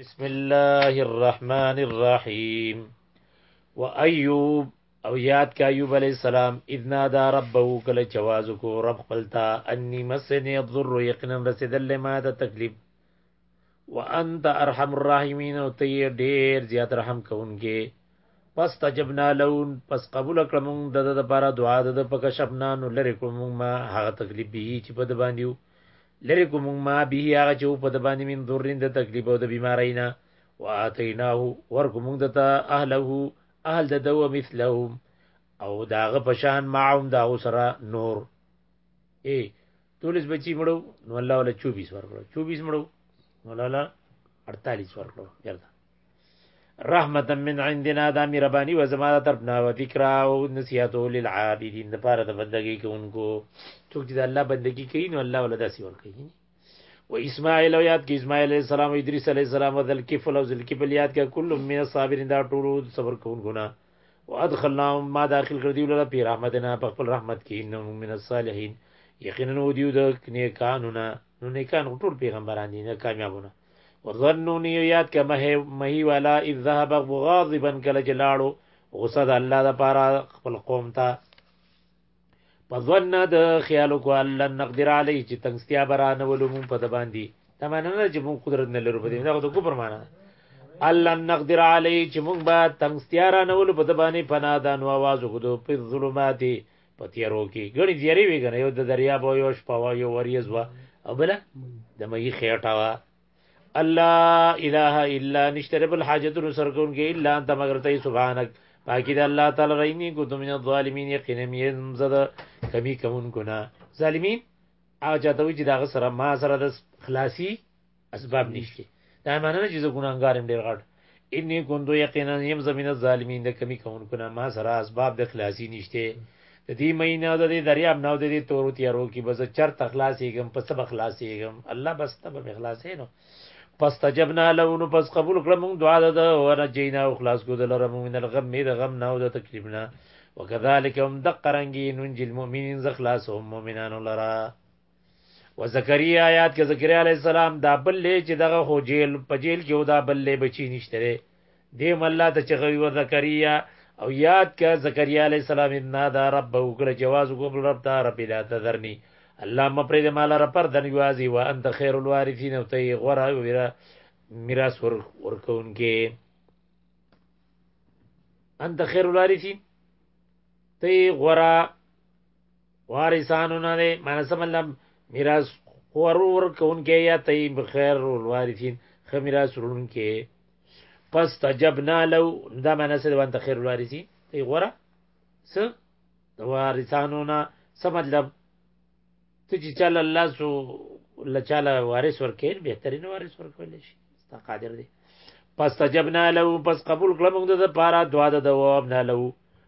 بسم الله الرحمن الرحیم و ایوب او یاد کا ایوب علی السلام اذ نادى ربه کل جواز کو رب خپلتا انی مسنی الضر یقینا رسیدل ما ته تکلیف وانت ارحم الراحمین او تی ډیر زیات رحم کوونکې پس تجبنا لون پس قبول کړم د د لپاره دعا د پکشفنا نو لری کوم ما هغه تکلیف به چې په د باندې لرې کړو موږ ما به هغه چې په د باندې من ضرین د تکلیف او د بیماری نه واتیناه ورکو موږ د ته اهله اهل د دو مثلهم او داغه پشان معهم دا سره نور ای تولس بچی مړو نو الله ولا 24 ورکړو 24 مړو نو الله 48 ورکړو یاره رحمتا من عندنا دا مهرباني و زما د طرف نه و ذکر او نصيحت للعابدين د پاره د بندګۍ کوونکو څوک چې د الله بندګي کوي نو الله ولدا سی ور کوي و اسماعیل او یاد کې اسماعیل علیہ السلام او ادریس علیہ السلام او ذلکفل او ذلکفل یاد کې کله من الصابرین دا ټول صبر کوونکو نه وادخلناهم ما داخل کړ دی لره په رحمتنا په خپل رحمت کې انهم من الصالحین یقینا ودیو د نیکانونه نو نیکان ټول پیغمبران دي نه کامیابونه وذنونی یاد که مهی والا اذ ذهب غاضبا کله چې لاړو غصه د الله د پاره خپل قوم ته په ظن د خیال کو الله نقدر علی چې تنگستیا برانه ولوم په د باندې دا معنی نه چې مون قدرت نه لرو په دې دا د کوپر معنی الله نقدر علی چې مونږ به تنگستیا رانه ولو په د باندې پناه دان او आवाज وکړو په ظلمات په تیارو کې ګڼې تیارې وې کنه یو د دریاب او یو شپه وه یو وریځ وه او بله د مهي خېټه وه الله اله الا نشته رب الحاجتونو سر کوونکی الا انت مگر ته سبحانک پاکی د الله تعالی رینی کو تم من الظالمین یقینا یم زد کمی کوونکو نه ظالمین هغه چاته وی چې دا سره ما سره د خلاصي اسباب نشته دا معنی نه چې زه ګناهګار يم ډېر غټ اني كنت يقينا يم زمين الظالمين د کمی کوونکو نه ما سره اسباب د خلاصي نشته د دې مینه د دې دریاب نو د دې تورو تیارو کې بز چر تخلاصيږم پس به خلاصيږم الله بس ته به خلاصې نو پس تجبنا له نو پس قبول کړم موږ دعا ده او نجینا او خلاص کو دل رب من الغم د غم نه او د تکلیف نه وکذالک هم دقرنګي ننجل مؤمنین ز خلاص هم مؤمنان لرا و زکریا آیات کې زکریا علی السلام دا بل چې دغه خو جیل په جیل کې ودا بل بچی نشته دی دی مله ته چې غوي و زکریا او یاد کا زکریا علی السلام ان دا رب وکړه جواز وکړ رب ته رب لا تذرنی الله مپرې د مال را پر دن یوازي و انت خیر الوارثین او ته غره ویرا میراث ور ورکون کې انت خیر الوارثین ته غره وارثانو نه دی معنی سم الله میراث خور ور کون کې یا طیب خیر الوارثین خ میراث رون کې پس تجبنا لو دا معنی سره وانت خیر الوارثین ای غره س د وارثانو نه څه مطلب ته چې چل الله سو لچاله وارث ورکې بهترین وارث ورکول شي ستا قادر دی پس تجبنا لو پس قبول کړم موږ د پاره دعا د دوام نه لو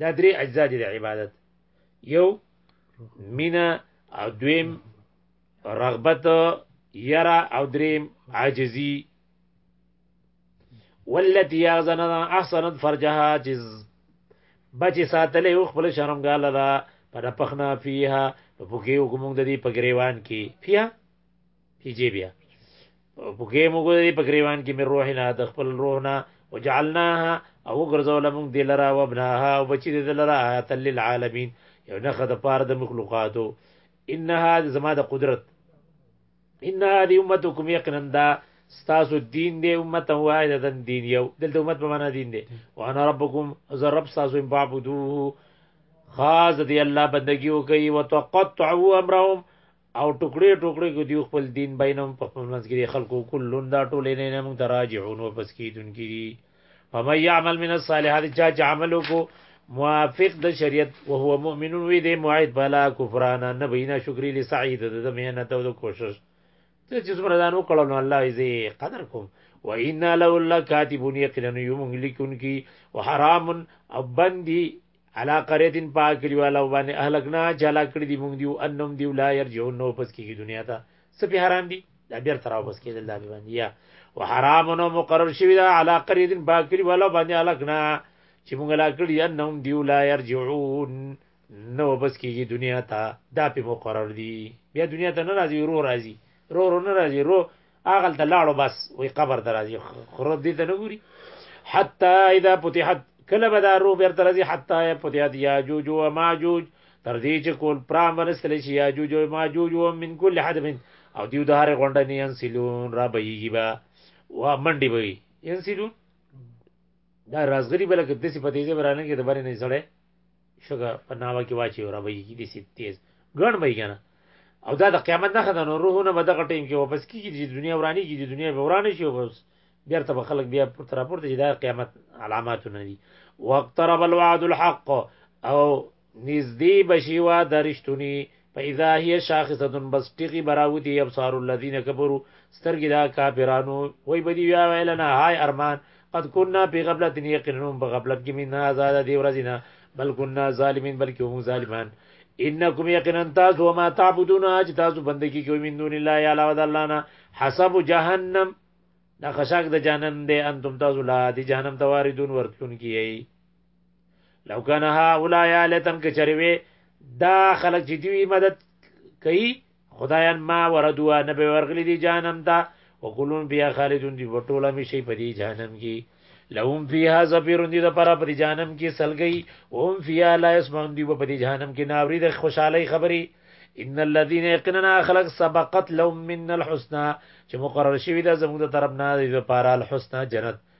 دا درې اجزا دي د عبادت یو مینا او دویم رغبت یرا او دریم عاجزی والتي يغزن احسنت فرجها جز بچی ساتلې او خپل شرمګاله دا پر پخنا فيها په پوکي حکم د دې په گریوان کې فيها کیږي بیا په کې موږ دې په ګریوان کې مې روح نه د خپل روح نه وجعلناها او ګرځول موږ دې لرا وبناها او بچی دې لرا آیات للعالمین یو نه خد پار د مخلوقاتو انها زما د قدرت ان هذه امتكم یقینا دا ستاسو دین دی امت واحده دن دین یو دلته امت په معنا دین دی وانا ربکم ذا رب تاسو په عبادت خاص دی الله بندگی وکي وتقطعوا امرهم او ټوکړې ټوکړې کو دیو خپل دین بینم په خپل منځ کې خلکو کلون دا ټولې نه نه موږ تراجعون واپس کیدونکې دي فمن يعمل من الصالحات چا چې عمل وکړو موافق د شریعت او هو مؤمن وي د موعد بلا کفران نه بینا شکرې لسعی د د مهنت او د کوشش ته چې څومره دانو کړو نو الله یې قدر کوم و ان لو الله کاتبون یقینا یوم لیکون کی وحرام او بندي علا قريت پاک کلیوالو باندې اهلکنا چالا کړی دی مونږ دیو انم دیو لا يرجعون نو پس کیږي دنیا ته سپی حرام دی دا بیر تراو پس کیدل دا باندې یا وحرام نو مقرر شوی دا علا قريت پاک کلیوالو باندې اهلکنا چې مونږ لا کړی انم دیو لا يرجعون نو بس کیږي دنیا ته دا په مقرر دی بیا دنیا ته نه راځي رو راځي رو رو نه راځي رو هغلته لاړو بس وی قبر ته راځي خرو دې ته نه ګوري حتی اذا فتحت کله به دا روح بیرته راځي حتی فتحت یاجوج و ماجوج تر دې چې کول پرام ورستل شي یاجوج و ماجوج و من کل حدب او دیو د هر غونډه نه انسلون را بهیږي با وا منډي به انسلون دا رازغری بلکې د صفاتې زبرانه کې د باندې نه سړی شګه په ناوه کې واچي او را به یې دي سي تیز ګڼ به یې کنه او دا د قیامت نه خدانو روحونه به دغه ټیم کې واپس کیږي چې دنیا ورانی کې دي دنیا به ورانه شي بس بیرته به خلک بیا پر تر پورته چې دا قیامت علاماتونه دي واقترب الوعد الحق او نږدې بشي وا درشتونی فاذا هي شاخصه بس ټیغي براوتی ابصار الذين كفروا سترګې دا کافرانو وای بدی ویا ویلنا هاي ارمان قد كنا في غفلت يقينهم په غفلت کې من آزاد دی ورځینا بل كنا ظالمين بلکې هم ظالمان انکم یقینا تاسو ما تعبدون اج تاسو بندگی کوي من دون الله یا علاوه الله نه حسب جهنم دا خشاک د جهنم دی انتم تاسو لا دی جهنم تواردون ورتون کیي لو کان هؤلاء الهتن کچروي دا خلق چې دوی مدد کوي خدایان ما وردوا نه به ورغلي دي جهنم ته وکولون بیا خالدون دی وټوله می شي په دې جهنم کې لهم فیها زفیر دی د پر پر جهنم کې سلګي هم فیها لا اسمعون دی په دې جهنم کې ناوري د خوشحالي خبري ان الذين يقننا خلق سبقت لهم من الحسنى چې مقرر شوی دا زموږ د طرف نه دی په پاره الحسنى جنت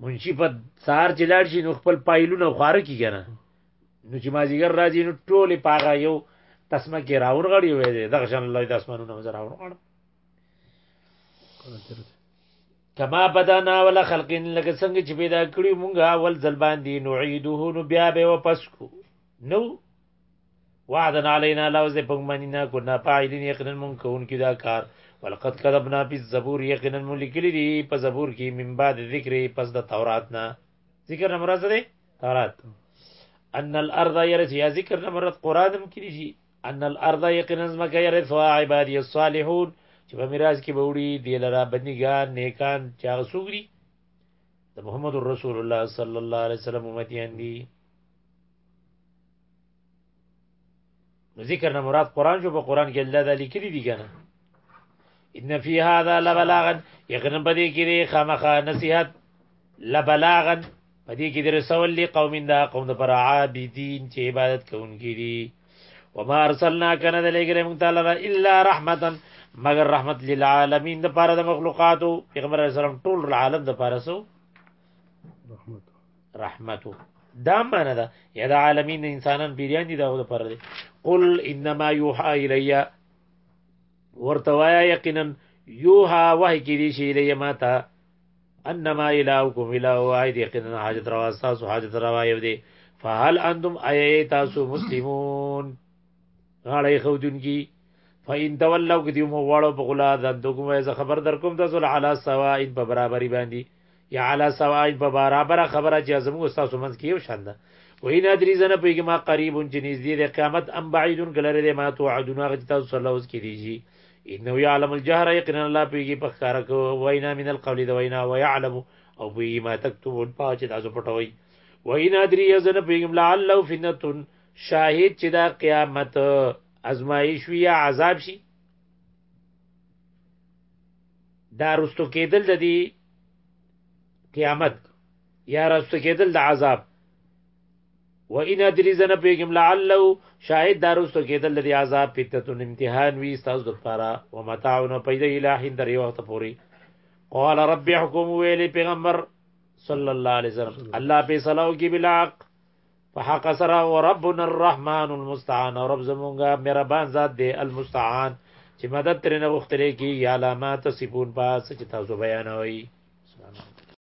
منشي په سهار چې لاړ شي نو خپل پایلونه خواره کی کنه نو چې مازیګر راځي نو ټول پاغه یو تسمه کې راون غړي وې ده دغه شان الله د اسمانونو مزه راون غړ کما بدانا ولا خلقین لکه څنګه چې پیدا کړی مونږه اول ځل باندې نعیده نو بیا به واپس کو نو وعدنا علينا لوز په منینا کنا فاعلین یقینا مون کون کی دا کار ولقد كتبنا في الزبور یقینا مون لیکلی دی په زبور کې من بعد ذکر پس د تورات نه ذکر نه مراد دی تورات ان الارض يرث یا ذکر نه مراد قران هم کې دی ان الارض یقینا زمکه يرث عبادی الصالحون چې په میراث کې بوړي دی لرا بندګان نیکان چا سوګری د محمد رسول الله صلی الله علیه وسلم امتیان دي نو ذکر نه مراد قران جو په قران کې الله دا لیکلي دي کنه ان فی هذا لبلاغا یقینا پدې کې دی خامخا نصیحت لبلاغا پدې کې د رسول لی قوم دا قوم د پر عابدین چې عبادت کوونکي دي وما ارسلنا کنه د لګل موږ تعالی الا رحمتا مگر رحمت للعالمین د پاره د مخلوقاتو پیغمبر اسلام ټول عالم د پاره سو رحمت رحمتو دا معنا ده یا د عالمین انسانان پیریان دي داغه پر دي قل انما یوحى الی ورته وایا یقینا یوحى وحی کړي شي الی ما ته انما الهکم اله واحد یقینا حاجت روا تاسو حاجت روا یو دی فهل انتم ای تاسو مسلمون غاړې خو دن کی فإن تولوا کدیو مو واړو په غلا د دغه خبر در کوم تاسو علی سوا ان په برابرۍ باندې یا علی سواء په برابر خبره چې زموږ تاسو منځ کې یو شان ده وای نه درې زنه پیګه ما قریب چې نږدې ده قیامت ام بعیدون کلره ده ما تو عدون هغه چې تاسو الله اوس کې دیږي انه یعلم الجهر یقینا الله پیګه په ښکارا کو وینا من القول ده وینا ويعلم او پیګه ما تکتبون پاو چې تاسو پټوي وای نه درې زنه پیګه لعلو فنتون شاهد چې دا قیامت ازمایش وی عذاب شي دا رستو کېدل د دې قیامت یا رستو کېدل د عذاب و ان ادري زنه پیغام لعلو شاید دا رستو کېدل د عذاب فتنه امتحان وي تاسو لپاره و متاعونه پیدا الہین در یو وخت پوری قال رب يحكم ویلی پیغمبر صلی الله علیه وسلم الله په صلاو کې بلاق په حق سره او ربنا الرحمن المستعان او رب زمونږه مهربان ذات دی المستعان چې مدد ترنه غوښتل کی یا علامات صفون پاس چې تاسو بیانوي